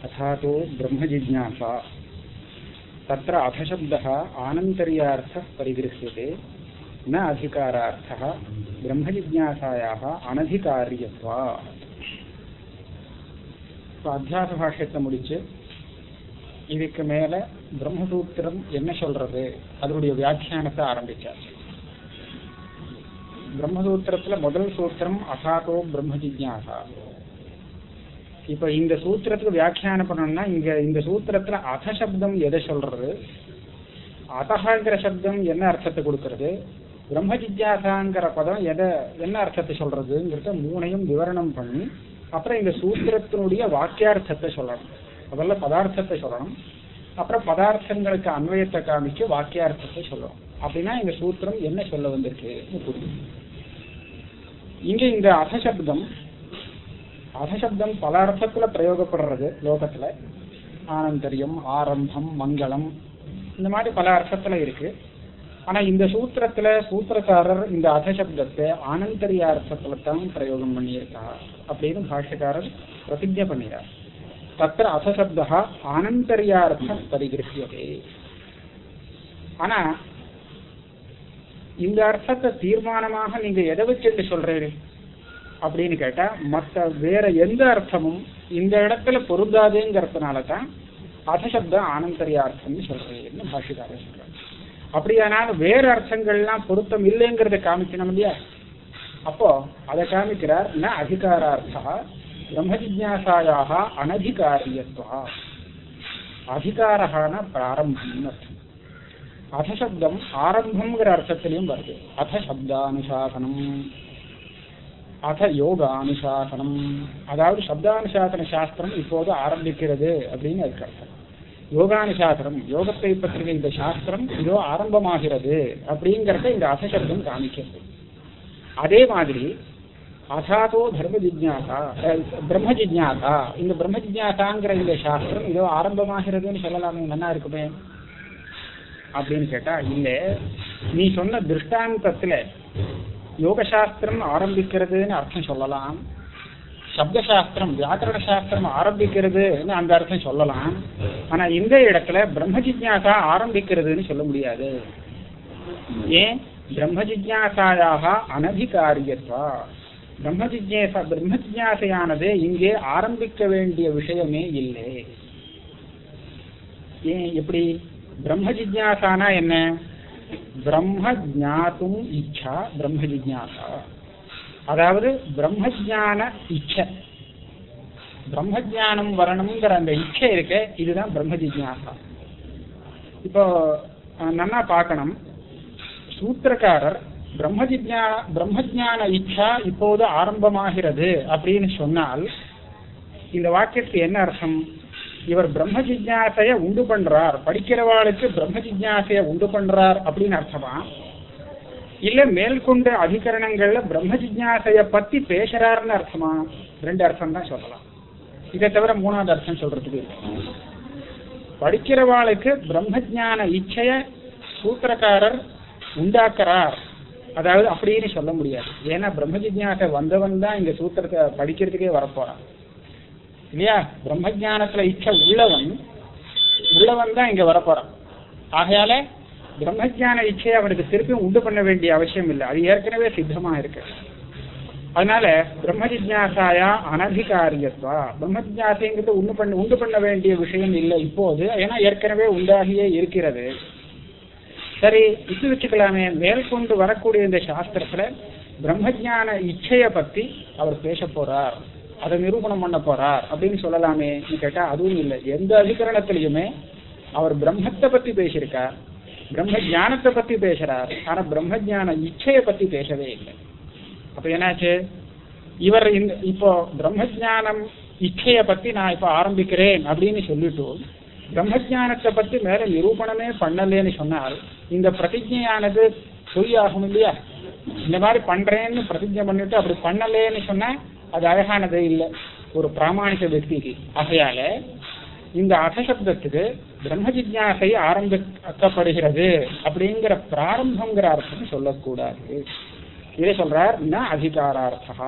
अथातो ब्रह्मजिज्ञासा तत्र अथशब्दः आनन्तर्यार्थः परिगृह्यते न अधिकारार्थः ब्रह्मजिज्ञासायाः अनधिकार्यत्वात् இப்போ அத்தியாச பாஷ்யத்தை முடிச்சு இதுக்கு மேல பிரம்மசூத்திரம் என்ன சொல்றது அதனுடைய வியாக்கியானத்தை ஆரம்பிச்சார் பிரம்மசூத்திரத்துல முதல் சூத்திரம் அசாதோ பிரம்ம ஜிஜ்ஞாசா இப்ப இந்த சூத்திரத்துக்கு வியாக்கியானம் பண்ணணும்னா இங்க இந்த சூத்திரத்துல அத சப்தம் எதை சொல்றது? அதகாங்கிற சப்தம் என்ன அர்த்தத்தை கொடுக்கறது? பிரம்ம ஜிஜ்ஞாசாங்கிற பதம் எதை என்ன அர்த்தத்தை சொல்றதுங்கிறத மூணையும் விவரணம் பண்ணி அப்புறம் இந்த சூத்திரத்தினுடைய வாக்கியார்த்தத்தை சொல்லணும். முதல்ல பதார்த்தத்தை சொல்லணும். அப்புறம் பதார்த்தங்களுக்கு அன்வயத்தை காமிச்சு வாக்கியார்த்தத்தை சொல்லணும். அப்படின்னா இந்த சூத்திரம் என்ன சொல்ல வந்திருக்கு புரியும். இங்க இந்த அசசப்தம் அசசப்தம் பல அர்த்தத்துல பிரயோகப்படுறது லோகத்துல. ஆனந்தரியம் ஆரம்பம் மங்களம் இந்த மாதிரி பல அர்த்தத்துல இருக்கு. ஆனா இந்த சூத்திரத்துல சூத்திரக்காரர் இந்த அதசப்தத்தை ஆனந்தரிய அர்த்தத்துல தான் பிரயோகம் பண்ணியிருக்கார் அப்படின்னு பாஷ்யக்காரர் பிரதிஜை பண்ணிறார். தத்திர அசசப்தா ஆனந்தரியார்த்தம் பரிகிருஷ்யதே ஆனா இந்த அர்த்தத்தை தீர்மானமாக நீங்க எதை வச்சுட்டு சொல்றீங்க அப்படின்னு கேட்டா மத்த வேற எந்த அர்த்தமும் இந்த இடத்துல பொருந்தாதுங்கிறதுனால தான் அதசப்த ஆனந்தரியார்த்தம்னு சொல்றேன்னு பாஷிக்காரர் சொல்றாரு. அப்படியானால் வேற அர்த்தங்கள்லாம் பொருத்தம் இல்லைங்கிறத காமிக்கணும் இல்லையா? அப்போ அதை காமிக்கிறார் ந அதிகாரார்த்தா பிரம்ம ஜிஜாசாயாக அனதிகாரியத்துவா அதிகாரகான பிராரம்பம்னு அர்த்தம். அதசப்தம் ஆரம்பம்ங்கிற அர்த்தத்திலையும் வருது. அத யோக அனுசாசனம் அதாவது சப்தானுசாசன சாஸ்திரம் இப்போது ஆரம்பிக்கிறது அப்படின்னு அதுக்கு அர்த்தம். யோகானுசாசனம் யோகத்தை பற்றிய இந்த சாஸ்திரம் இதோ ஆரம்பமாகிறது அப்படிங்கிறத இந்த அசசப்தம் காமிக்கிறது. அதே மாதிரி அசாதோ தர்ம ஜிஜ்ஞாசா பிரம்ம ஜிஜ்ஞாசா இந்த பிரம்ம ஜிஜ்ஞாசாங்கிற இந்த சாஸ்திரம் இதோ ஆரம்பமாகிறதுன்னு சொல்லலாமே. நல்லா இருக்குமே. அப்படின்னு கேட்டா இல்ல நீ சொன்ன திருஷ்டாந்தத்துல யோகசாஸ்திரம் ஆரம்பிக்கிறதுன்னு அர்த்தம் சொல்லலாம். சப்தசாஸ்திரம் வியாக்கரண சாஸ்திரம் ஆரம்பிக்கிறதுன்னு அந்த அர்த்தம் சொல்லலாம். ஆனா இந்த இடத்துல பிரம்ம ஜிஜாசா ஆரம்பிக்கிறதுன்னு சொல்ல முடியாது. ஏன்? பிரம்ம ஜிஜாசாயாக அனதிகாரியத்வா. பிரம்ம ஜிஜேசா பிரம்ம ஜிஜாசையானது இங்கே ஆரம்பிக்க வேண்டிய விஷயமே இல்லை. ஏன்? எப்படி? பிரம்ம ஜிஜாசானா என்ன? பிரம்ம ஜாத்தும் இச்சா பிரம்ம ஜிஜாசா அதாவது பிரம்மஜான இச்சை. பிரம்மஜானம் வரணுங்கிற அந்த இச்சை இருக்கு இதுதான் பிரம்ம ஜிஜாசா இப்போ நல்லா பார்க்கணும். சூத்திரக்காரர் பிரம்மஜிஜா பிரம்மஜான இச்சா இப்போது ஆரம்பமாகிறது அப்படின்னு சொன்னால் இந்த வாக்கியத்துக்கு என்ன அர்த்தம்? இவர் பிரம்ம ஜிஜாசைய உண்டு பண்றார். படிக்கிறவாளுக்கு பிரம்ம ஜிஜாசைய உண்டு பண்றார் அப்படின்னு அர்த்தமா? இல்ல மேற்கொண்ட அதிகரணங்கள்ல பிரம்ம ஜிஜாசைய பத்தி பேசுறாருன்னு அர்த்தமா? ரெண்டு அர்த்தம் தான் சொல்லலாம். இதை தவிர மூணாவது அர்த்தம் சொல்றதுக்கு படிக்கிறவாளுக்கு பிரம்ம ஜான இச்சைய சூத்திரக்காரர் உண்டாக்குறார். அதாவது அப்படின்னு சொல்ல முடியாது. ஏன்னா பிரம்ம ஜிஜாசை வந்தவன் தான் இந்த சூத்திரத்தை படிக்கிறதுக்கே வரப்போறான். இல்லையா? பிரம்ம ஜானத்துல இச்சை உள்ளவன் உள்ளவன் தான் இங்க வரப்போறான். ஆகையால பிரம்மஜான இச்சையை அவனுக்கு திருப்பியும் உண்டு பண்ண வேண்டிய அவசியம் இல்லை. அது ஏற்கனவே சித்தமா இருக்கு. அதனால பிரம்ம ஜிஜாசாயா அனதிகாரியத்வா பிரம்ம ஜிஜாசைங்கிறது உண்டு பண்ண உண்டு பண்ண வேண்டிய விஷயம் இல்லை இப்போது. ஏன்னா ஏற்கனவே உண்டாகியே இருக்கிறது. சரி இது வச்சுக்கலாமே. மேற்கொண்டு வரக்கூடிய இந்த சாஸ்திரத்துல பிரம்மஜான இச்சையை பத்தி அவர் பேச போறார் அதை நிரூபணம் பண்ண போறார் அப்படின்னு சொல்லலாமே கேட்டா அதுவும் இல்லை. எந்த அதிகரணத்திலையுமே அவர் பிரம்மத்தை பத்தி பேசியிருக்கார் பிரம்ம ஜானத்தை பத்தி பேசுறார் ஆனா பிரம்ம ஜான இச்சையை பத்தி பேசவே இல்லை. அப்ப என்னாச்சு? இவர் இந்த இப்போ பிரம்ம ஜானம் இச்சைய பத்தி நான் இப்ப ஆரம்பிக்கிறேன் அப்படின்னு சொல்லிட்டு பிரம்ம ஜானத்தை பத்தி மேல நிரூபணமே பண்ணலேன்னு சொன்னால் இந்த பிரதிஜையானது பொய்யாகும் இல்லையா? இந்த மாதிரி பண்றேன்னு பிரதிஜை பண்ணிட்டு அப்படி பண்ணலேன்னு சொன்னா அது அழகானது இல்லை. ஒரு பிராமணிக வெற்றிக்கு ஆகையால இந்த அசசப்தத்துக்கு பிரம்ம ஜிக்யாசை ஆரம்பிக்கப்படுகிறது அப்படிங்கிற பிராரம்பங்கிற அர்த்தம் சொல்லக்கூடாது. இதை சொல்றார் ந அதிகாரார்த்தா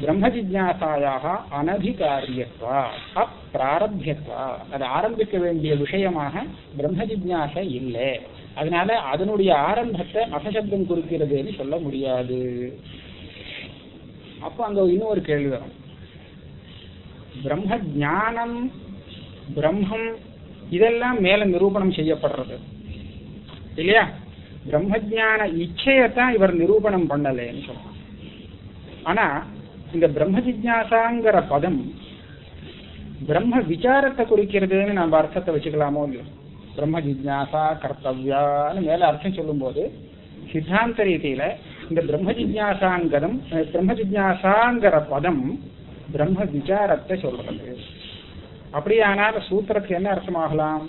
பிரம்ம ஜிக்யாசாயாக அனதிகாரியத்வா அப்பிராரப்தியத்வா. அது ஆரம்பிக்க வேண்டிய விஷயமாக பிரம்ம ஜிக்யாசை இல்லை. அதனால அதனுடைய ஆரம்பத்தை அசசப்தம் குறிக்கிறதுன்னு சொல்ல முடியாது. அப்ப அங்க இன்னும் ஒரு கேள்வி வரும். பிரம்ம ஞானம் பிரம்மம் இதெல்லாம் மேல நிரூபணம் செய்யப்படுறது. இல்லையா? பிரம்மஜான இச்சையத்தான் இவர் நிரூபணம் பண்ணலைன்னு சொல்லலாம் ஆனா இந்த பிரம்ம ஜிஜாசாங்கிற பதம் பிரம்ம விசாரத்தை குறிக்கிறதுன்னு நம்ம அர்த்தத்தை வச்சுக்கலாமோ இல்லையோ? பிரம்ம ஜிஜாசா கர்த்தவ்யான்னு மேல அர்த்தம் சொல்லும்போது சித்தாந்த ரீதியில இந்த பிரம்ம ஜிஜாசாங்கரம் பிரம்ம ஜிஜ்ஞாசாங்கிற பதம் பிரம்ம விசாரத்தை சொல்றது. அப்படியானால் சூத்திரத்துக்கு என்ன அர்த்தமாகலாம்?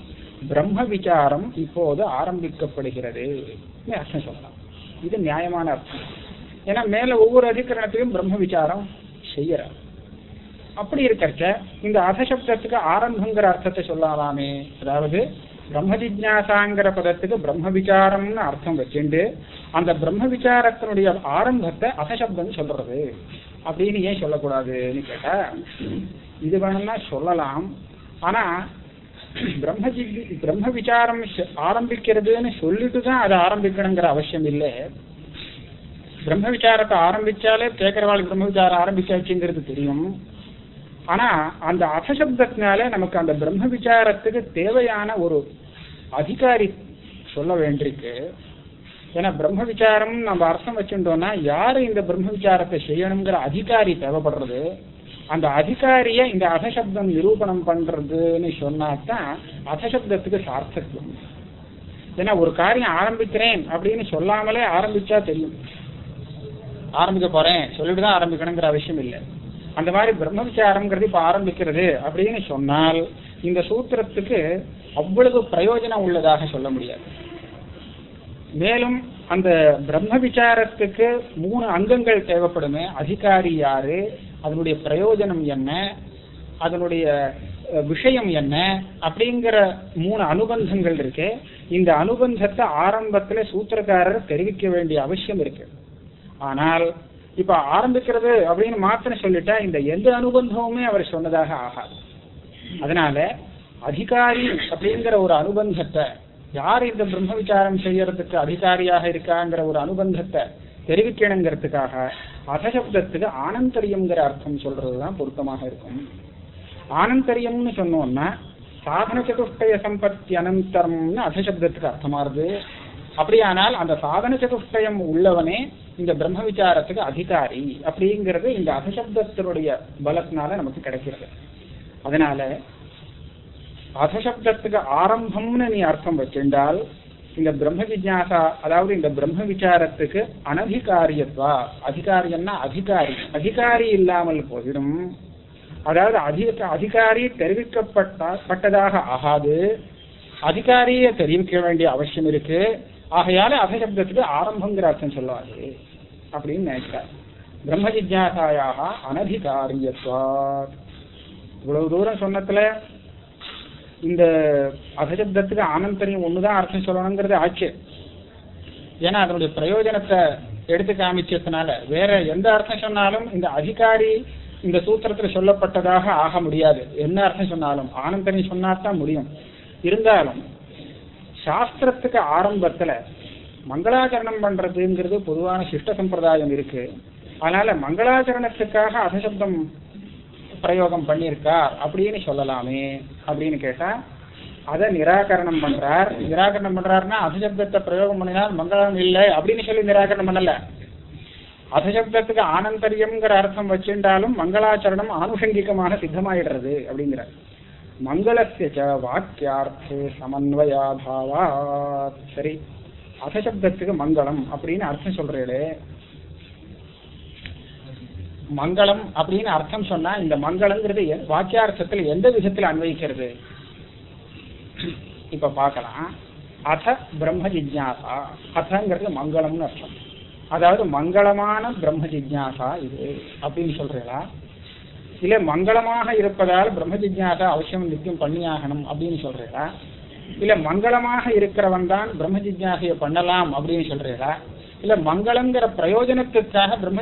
பிரம்ம விசாரம் இப்போது ஆரம்பிக்கப்படுகிறது. அர்த்தம் சொல்லலாம். இது நியாயமான அர்த்தம். ஏன்னா மேல ஒவ்வொரு அதிகரணத்திலும் பிரம்ம விசாரம் செய்யறார் அப்படி இருக்கிறச்ச இந்த அசசப்தத்துக்கு ஆரம்பங்கிற அர்த்தத்தை சொல்லலாமே அதாவது பிரம்ம ஜிஜாசாங்கிற பதத்துக்கு பிரம்ம விசாரம்னு அர்த்தம் வச்சுண்டு அந்த பிரம்ம விசாரத்தினுடைய ஆரம்பத்தை அசசப்தம் சொல்றது. அப்படின்னு ஏன் சொல்லக்கூடாதுன்னு கேட்டா இது வேணும்னா சொல்லலாம். ஆனா பிரம்ம ஜிஜ் பிரம்ம விசாரம் ஆரம்பிக்கிறதுன்னு சொல்லிட்டு தான் அதை ஆரம்பிக்கணுங்கிற அவசியம் இல்லை. பிரம்ம விசாரத்தை ஆரம்பிச்சாலே கேட்கிறவாளுக்கு பிரம்ம விசாரம் ஆரம்பிச்சாச்சுங்கிறது தெரியும். ஆனா அந்த அசசப்தத்தினால நமக்கு அந்த பிரம்ம விசாரத்துக்கு தேவையான ஒரு அதிகாரி சொல்ல வேண்டியிருக்கு. ஏன்னா பிரம்ம விசாரம் நம்ம அர்த்தம் வச்சுட்டோம்னா யாரு இந்த பிரம்ம விசாரத்தை செய்யணுங்கிற அதிகாரி தேவைப்படுறது? அந்த அதிகாரிய இந்த அசசப்தம் நிரூபணம் பண்றதுன்னு சொன்னாதான் அசசப்தத்துக்கு சார்த்தக்கம் ஏன்னா ஒரு காரியம் ஆரம்பிக்கிறேன் அப்படின்னு சொல்லாமலே ஆரம்பிச்சா தெரியும். ஆரம்பிக்க போறேன் சொல்லிட்டு தான் ஆரம்பிக்கணுங்கிற அவசியம் இல்லை. அந்த மாதிரி பிரம்ம விசாரம்ங்கிறது இப்ப ஆரம்பிக்கிறது அப்படின்னு சொன்னால் இந்த சூத்திரத்துக்கு அவ்வளவு பிரயோஜனம் உள்ளதாக சொல்ல முடியாது. மேலும் அந்த பிரம்ம விசாரத்துக்கு மூணு அங்கங்கள் தேவைப்படுமே. அதிகாரி யாரு? அதனுடைய பிரயோஜனம் என்ன? அதனுடைய விஷயம் என்ன? அப்படிங்கிற மூணு அனுபந்தங்கள் இருக்கு. இந்த அனுபந்தத்தை ஆரம்பத்துல சூத்திரக்காரர் தெரிவிக்க வேண்டிய அவசியம் இருக்கு. ஆனால் இப்ப ஆரம்பிக்கிறது அப்படின்னு மாத்திரம் சொல்லிட்டா இந்த எந்த அனுபந்தமுமே அவர் சொன்னதாக ஆகாது. அதனால அதிகாரி அப்படிங்கிற ஒரு அனுபந்தத்தை யார் இந்த பிரம்ம விசாரம் செய்யறதுக்கு அதிகாரியாக இருக்காங்கிற ஒரு அனுபந்தத்தை தெரிவிக்கணுங்கிறதுக்காக அசசப்தத்துக்கு ஆனந்தரியம்ங்கிற அர்த்தம் சொல்றதுதான் பொருத்தமாக இருக்கும். ஆனந்தரியம்னு சொன்னோம்னா சாதன சதுஷ்டய சம்பத்தி அனந்தரம்னு அசசப்தத்துக்கு அர்த்தமாறுது அப்படியானால் அந்த சாதன சதுஷ்டயம் உள்ளவனே இந்த பிரம்ம விசாரத்துக்கு அதிகாரி அப்படிங்கிறது இந்த அசசப்தத்தினுடைய பலத்தினால நமக்கு கிடைக்கிறது. அதனால அசசப்தத்துக்கு ஆரம்பம்னு நீ அர்த்தம் வச்சிருந்தால் இந்த பிரம்ம ஜிஜ்ஞாசா அதாவது இந்த பிரம்ம விசாரத்துக்கு அனதிகாரியத்வா அதிகாரியம்னா அதிகாரி. அதிகாரி இல்லாமல் போயிடும். அதாவது அதிக அதிகாரி தெரிவிக்கப்பட்ட பட்டதாக ஆகாது. அதிகாரியை தெரிவிக்க வேண்டிய அவசியம் இருக்கு. ஆகையால அசசப்தத்துக்கு ஆரம்பங்கிற அர்த்தம் சொல்லாது அப்படின்னு நினைக்கிறார். பிரம்ம ஜிஜாசாயாக அனதிகாரியத்வார் இவ்வளவு தூரம் சொன்னத்துல இந்த அசசப்தத்துக்கு ஆனந்தரியம் ஒண்ணுதான் அர்த்தம் சொல்லணுங்கிறது ஆச்சு. ஏன்னா அதனுடைய பிரயோஜனத்தை எடுத்து காமிச்சதுனால வேற எந்த அர்த்தம் சொன்னாலும் இந்த அதிகாரி இந்த சூத்திரத்துல சொல்லப்பட்டதாக ஆக முடியாது. என்ன அர்த்தம் சொன்னாலும்? ஆனந்தரியம் சொன்னாதான் முடியும். இருந்தாலும் சாஸ்திரத்துக்கு ஆரம்பத்துல மங்களாச்சரணம் பண்றதுங்கிறது பொதுவான சிஷ்ட சம்பிரதாயம் இருக்கு. அதனால மங்களாச்சரணத்துக்காக அசசப்தம் பிரயோகம் பண்ணியிருக்கார் அப்படின்னு சொல்லலாமே அப்படின்னு கேட்டா அதை நிராகரணம் பண்றார். நிராகரணம் பண்றாருன்னா அசசப்தத்தை பிரயோகம் பண்ணினால் மங்களம் இல்லை அப்படின்னு சொல்லி நிராகரணம் பண்ணல. அசசப்தத்துக்கு ஆனந்தரியம்ங்கிற அர்த்தம் வச்சிருந்தாலும் மங்களாச்சரணம் ஆனுஷங்கிகமாக சித்தமாயிடுறது அப்படிங்கிறார். மங்களஸ்ய ச வாக்கியார்த்தே சமன்வயாபாவாத் சரி அசசப்தத்துக்கு மங்களம் அப்படின்னு அர்த்தம் சொல்றீங்களே. மங்களம் அப்படின்னு அர்த்தம் சொன்னா இந்த மங்களம்ங்கிறது எ- வாக்கியார்த்தத்தில் எந்த விதத்தில் அன்வயிக்கிறது? இப்ப பார்க்கலாம். அத பிரம்ம ஜிஜாசா. அதங்கிறது மங்களம்னு அர்த்தம். அதாவது மங்களமான பிரம்ம ஜிஜாசா இது அப்படின்னு சொல்றீங்களா? இல்ல மங்களமாக இருப்பதால் பிரம்ம அவசியம் நித்தியம் பண்ணியாகணும் அப்படின்னு சொல்றீங்களா இல்ல மங்களமாக இருக்கிறவன் தான் பிரம்மஜிஜாசைய பண்ணலாம் அப்படின்னு சொல்றீங்களா இல்ல மங்களங்கிற பிரயோஜனத்துக்காக பிரம்ம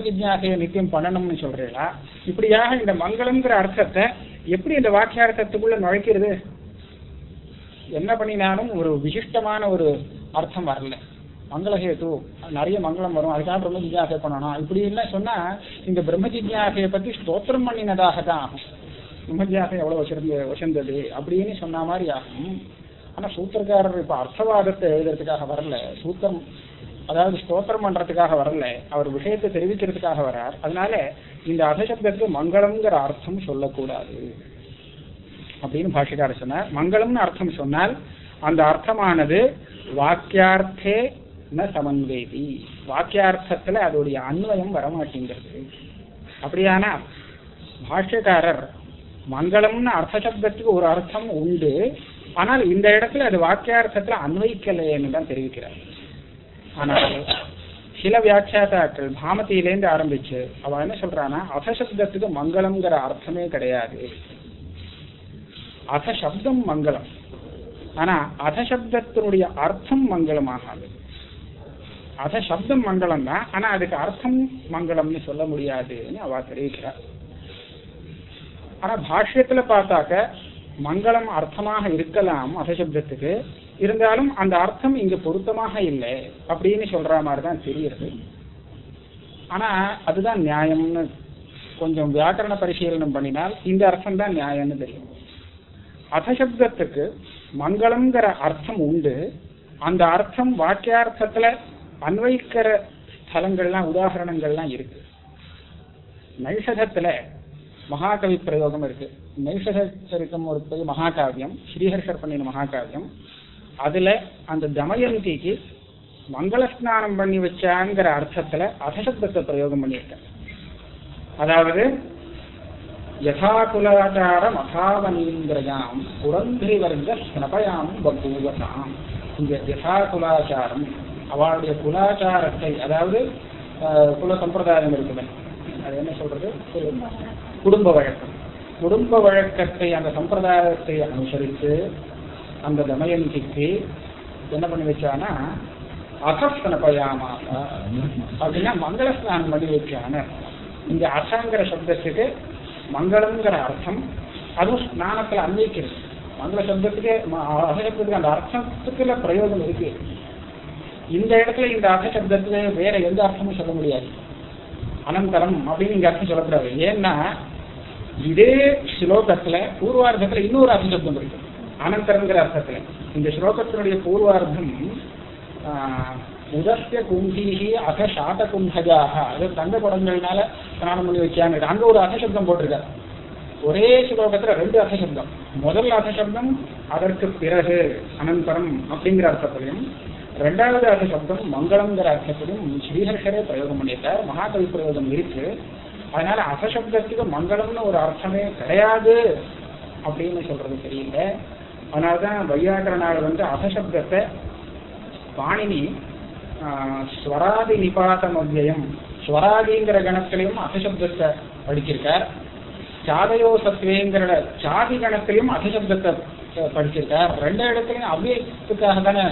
நித்தியம் பண்ணணும்னு சொல்றீங்களா இப்படியாக இந்த மங்களங்கிற அர்த்தத்தை எப்படி இந்த வாக்கியார்த்தத்துக்குள்ள நுழைக்கிறது? என்ன பண்ணினாலும் ஒரு விசிஷ்டமான ஒரு அர்த்தம் வரல. மங்களஹேது நிறைய மங்களம் வரும் அதுக்காக பிரம்ம ஜிஜ்ஞாசை பண்ணணும். இப்படி இல்லை சொன்னா இந்த பிரம்ம ஜிஜ்ஞாசையை பத்தி ஸ்தோத்திரம் பண்ணினதாக தான் ஆகும். பிரம்ம ஜிஜ்ஞாசை எவ்வளவு வச்சிருந்து வசந்தது அப்படின்னு சொன்ன மாதிரி ஆகும். ஆனா சூத்திரக்காரர் இப்ப அர்த்தவாதத்தை எழுதுறதுக்காக வரல. சூத்திரம் அதாவது ஸ்தோத்திரம் பண்றதுக்காக வரல. அவர் விஷயத்தை தெரிவிக்கிறதுக்காக வரார். அதனால இந்த அசசப்தத்துக்கு மங்களம்ங்கிற அர்த்தம் சொல்லக்கூடாது. அப்படின்னு பாஷிக்காரர் சொன்னார். மங்களம்னு அர்த்தம் சொன்னால் அந்த அர்த்தமானது வாக்கியார்த்தே ந சமன்வேதி. வாக்கியார்த்தத்துல அதோடைய அன்வயம் வரமாட்டேங்கிறது. அப்படியானா பாஷ்யக்காரர் மங்களம்னு அர்த்த சப்தத்துக்கு ஒரு அர்த்தம் உண்டு. ஆனால் இந்த இடத்துல அது வாக்கியார்த்தத்துல அன்வயிக்கலைன்னு தான் தெரிவிக்கிறார். ஆனால் சில வியாட்சியாதாக்கள் பாமத்தியிலேருந்து ஆரம்பிச்சு அவ என்ன சொல்றான்னா அசசப்தத்துக்கு மங்களம்ங்கிற அர்த்தமே கிடையாது. அசசப்தம் மங்களம். ஆனா அதசப்தத்தினுடைய அர்த்தம் மங்களமாகாது. அத சப்தம் மங்களம் தான். ஆனா அதுக்கு அர்த்தம் மங்களம்னு சொல்ல முடியாதுன்னு அவ தெரிவிக்கிறார் ஆனா பாஷ்யத்துல பார்த்தாக்க மங்களம் அர்த்தமாக இருக்கலாம் அதசப்தத்துக்கு இருந்தாலும் அந்த அர்த்தம் இங்க பொருத்தமாக இல்லை அப்படின்னு சொல்ற மாதிரி தான் தெரியுது. ஆனா அதுதான் நியாயம்னு கொஞ்சம் வியாக்கரண பரிசீலனம் பண்ணினால் இந்த அர்த்தம் தான் நியாயம்னு தெரியும். அசசப்தத்துக்கு மங்களம்ங்கிற அர்த்தம் உண்டு. அந்த அர்த்தம் வாக்கியார்த்தத்துல அன்வைக்கிற ஸ்தலங்கள்லாம் உதாகரணங்கள்லாம் இருக்கு. நைஷதத்துல மகாகவி பிரயோகம் இருக்கு. நைஷதரிக்கம் ஒரு பெரிய மகாகாவியம் ஸ்ரீஹர்ஷர் பண்ணின மகாகாவியம். அதுல அந்த தமயந்திக்கு மங்கள ஸ்நானம் பண்ணி வச்சாங்கிற அர்த்தத்துல அதசப்தத்தை பிரயோகம் பண்ணியிருக்காங்க. அதாவது யதாகுலாச்சாரம் அசாவனீந்திரயாம் புரந்திரி வர்க்க ஸ்னபயாம் இங்க இந்த யதாகுலாச்சாரம் அவளுடைய குலாச்சாரத்தை அதாவது குல சம்பிரதாயம் இருக்குமே அது என்ன சொல்றது? குடும்ப வழக்கம். குடும்ப வழக்கத்தை அந்த சம்பிரதாயத்தை அனுசரித்து அந்த தமயந்திக்கு என்ன பண்ணி வச்சானா அசஸ்தனபயாமாக அப்படின்னா மங்கள ஸ்நானம் பண்ணி வச்சான இந்த அசங்கிற சப்தத்துக்கு மங்களம்ங்கிற அர்த்தம் அதுவும் ஸ்நானத்துல அன்வைக்கிறது மங்கள சப்தத்துக்கு ம- அந்த அர்த்தத்துக்குள்ள பிரயோகம் இருக்கு. இந்த இடத்துல இந்த அகசப்தத்துல வேற எந்த அர்த்தமும் சொல்ல முடியாது. அனந்தரம் அப்படின்னு இங்க அர்த்தம் சொல்லக்கூடாது ஏன்னா இதே ஸ்லோகத்துல பூர்வார்த்தத்துல இன்னொரு அர்த்தசப்தம் இருக்கு. அனந்தரங்கிற அர்த்தத்துல. இந்த ஸ்லோகத்தினுடைய பூர்வார்த்தம் ஆஹ், உதஸ்ய அக சாத கும்பஜாக அது தங்க குடங்கள்னால ஸ்நானம் பண்ணி வச்சாங்க அங்க ஒரு அகசப்தம் போட்டிருக்காரு. ஒரே ஸ்லோகத்துல ரெண்டு அசசப்தம் முதல் அசசப்தம் அதற்கு பிறகு அனந்தரம் அப்படிங்கிற அர்த்தத்திலையும் ரெண்டாவது சப்தம் மங்களம்ங்கிற அர்த்தத்திலும் ஸ்ரீஹர்ஷரே பிரயோகம் பண்ணியிருக்கார். மகாகவி பிரயோகம் இருக்கு. அதனால அசசப்தத்துக்கு மங்களம்னு ஒரு அர்த்தமே கிடையாது அப்படின்னு சொல்றது தெரியல. அதனாலதான் வையாகரனார் வந்து அசசப்தத்தை பாணினி ஸ்வராதி நிபாதம் அவ்யயம் ஸ்வராதிங்கிற கணத்திலையும் அசசப்தத்தை படிச்சிருக்கார். சாதையோ சத்வேங்கிற சாதி கணத்திலையும் அசசப்தத்தை படிச்சிருக்கார். ரெண்டு இடத்துலையும் அவ்வியத்துக்காக தானே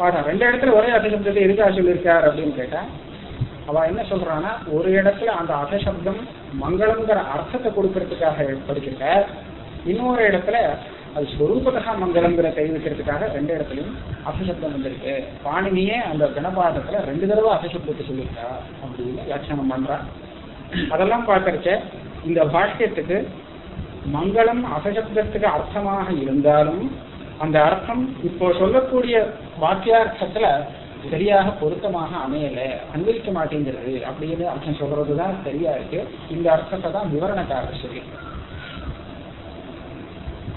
பாடம் ரெண்டு இடத்துல ஒரே அசசப்தத்தை எதுக்காக சொல்லியிருக்கார் அப்படின்னு கேட்டா அவன் என்ன சொல்றான்னா ஒரு இடத்துல அந்த அசசப்தம் மங்களம்ங்கிற அர்த்தத்தை கொடுக்கறதுக்காக படிச்சிருக்கார் இன்னொரு இடத்துல அது ஸ்வரூபதா மங்களம்ங்கிற தெரிவிக்கிறதுக்காக ரெண்டு இடத்துலையும் அசசப்தம் வந்திருக்கு. பாணினியே அந்த கணபாதத்துல ரெண்டு தடவை அசசப்தத்தை சொல்லியிருக்கா அப்படின்னு வியாக்கியானம் பண்றா. அதெல்லாம் பார்க்கறச்ச இந்த பாஷ்யத்துக்கு மங்களம் அசசப்தத்துக்கு அர்த்தமாக இருந்தாலும் அந்த அர்த்தம் இப்போ சொல்லக்கூடிய வாக்கியார்த்தத்துல சரியாக பொருத்தமாக அமையல அன்வயிக்க மாட்டேங்கிறது அப்படின்னு அர்த்தம் சொல்றதுதான் சரியா இருக்கு. இந்த அர்த்தத்தை தான் விவரணக்காரர் சொல்லி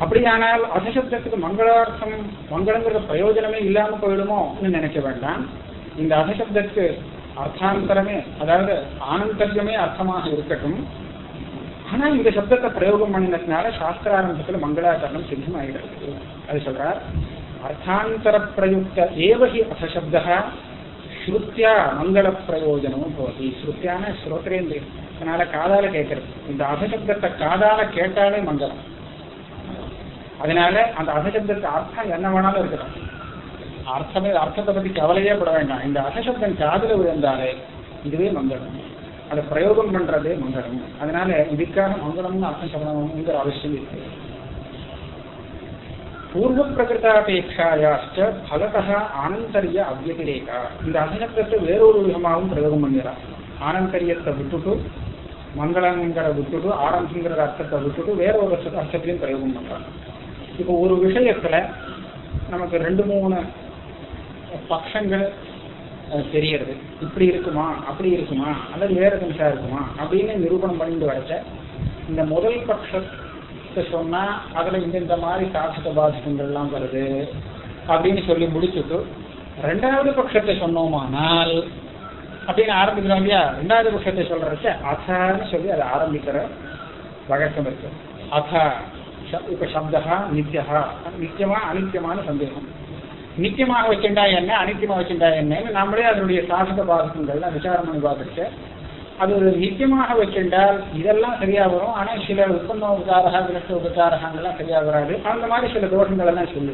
அப்படியானால் அசசப்தத்துக்கு மங்களார்த்தம் மங்களங்கிற பிரயோஜனமே இல்லாம போயிடுமோன்னு நினைக்க வேண்டாம். இந்த அசசப்தத்துக்கு அர்த்தாந்தரமே அதாவது ஆனந்தர்யமே அர்த்தமாக இருக்கட்டும். ஆனா இந்த சப்தத்தை பிரயோகம் பண்ணினதுனால சாஸ்திராரம்பத்துல மங்களாச்சரணம் சித்தமாகிறது அது சொல்றார் அர்த்தாந்தர பிரயுக்த ஏவகி அசசப்தா ஸ்ருத்தியா மங்கள பிரயோஜனமும் போகுது ஸ்ருத்தியான ஸ்ரோத்ரேந்திரியம் அதனால காதால கேட்கறது இந்த அசசப்தத்தை காதால கேட்டாலே மங்களம். அதனால அந்த அசசப்தத்தை அர்த்தம் என்ன வேணாலும் இருக்கலாம். அர்த்தமே அர்த்தத்தை பத்தி கவலையே பட வேண்டாம். இந்த அசசப்தம் காதல விழுந்தாலே இதுவே மங்களம். அதை பிரயோகம் பண்றது மங்களம் அதனால இதுக்காக மங்களம்னு அர்த்தம் சொல்லணுங்கிற அவசியம் இருக்கு பூர்வ பிரகிருதாபேட்சாயாச்ச பலதா ஆனந்தரிய அவ்வதிரேகா இந்த அசசப்தத்தை வேறொரு விதமாகவும் பிரயோகம் பண்ணிடலாம் ஆனந்தரியத்தை விட்டுட்டு மங்களங்கிற விட்டுட்டு ஆரம்பங்கிற அர்த்தத்தை விட்டுட்டு வேற ஒரு அர்த்தத்திலையும் பிரயோகம் பண்றாங்க இப்போ ஒரு விஷயத்துல நமக்கு ரெண்டு மூணு பட்சங்கள் தெரியறது. இப்படி இருக்குமா? அப்படி இருக்குமா? அல்லது வேற தினசா இருக்குமா? அப்படின்னு நிரூபணம் பண்ணிட்டு வரச்ச இந்த முதல் பட்சத்தை சொன்னா அதுல இந்த இந்த மாதிரி சாட்சத்தை பாதிப்புகள்லாம் வருது அப்படின்னு சொல்லி முடிச்சுட்டு ரெண்டாவது பட்சத்தை சொன்னோமானால் அப்படின்னு ஆரம்பிக்கிறோம் இல்லையா? ரெண்டாவது பட்சத்தை சொல்றச்ச அதான்னு சொல்லி அதை ஆரம்பிக்கிற வழக்கம் இருக்கு. அத இப்ப சப்தா நித்தியா நித்தியமா அனித்தியமான சந்தேகம். நித்தியமாக வச்சுட்டா என்ன அனித்தியமாக வச்சுட்டா என்னன்னு நம்மளே அதனுடைய சாசக பாதகங்கள்லாம் விசாரம் பண்ணி பார்த்துட்டு அது ஒரு நித்தியமாக வச்சுட்டால் இதெல்லாம் சரியா வரும். ஆனா சில உற்பந்த உபகாரக விலக்கு உபகாரகங்கள்லாம் சரியா வராது. அந்த மாதிரி சில தோஷங்கள் எல்லாம் சொல்லு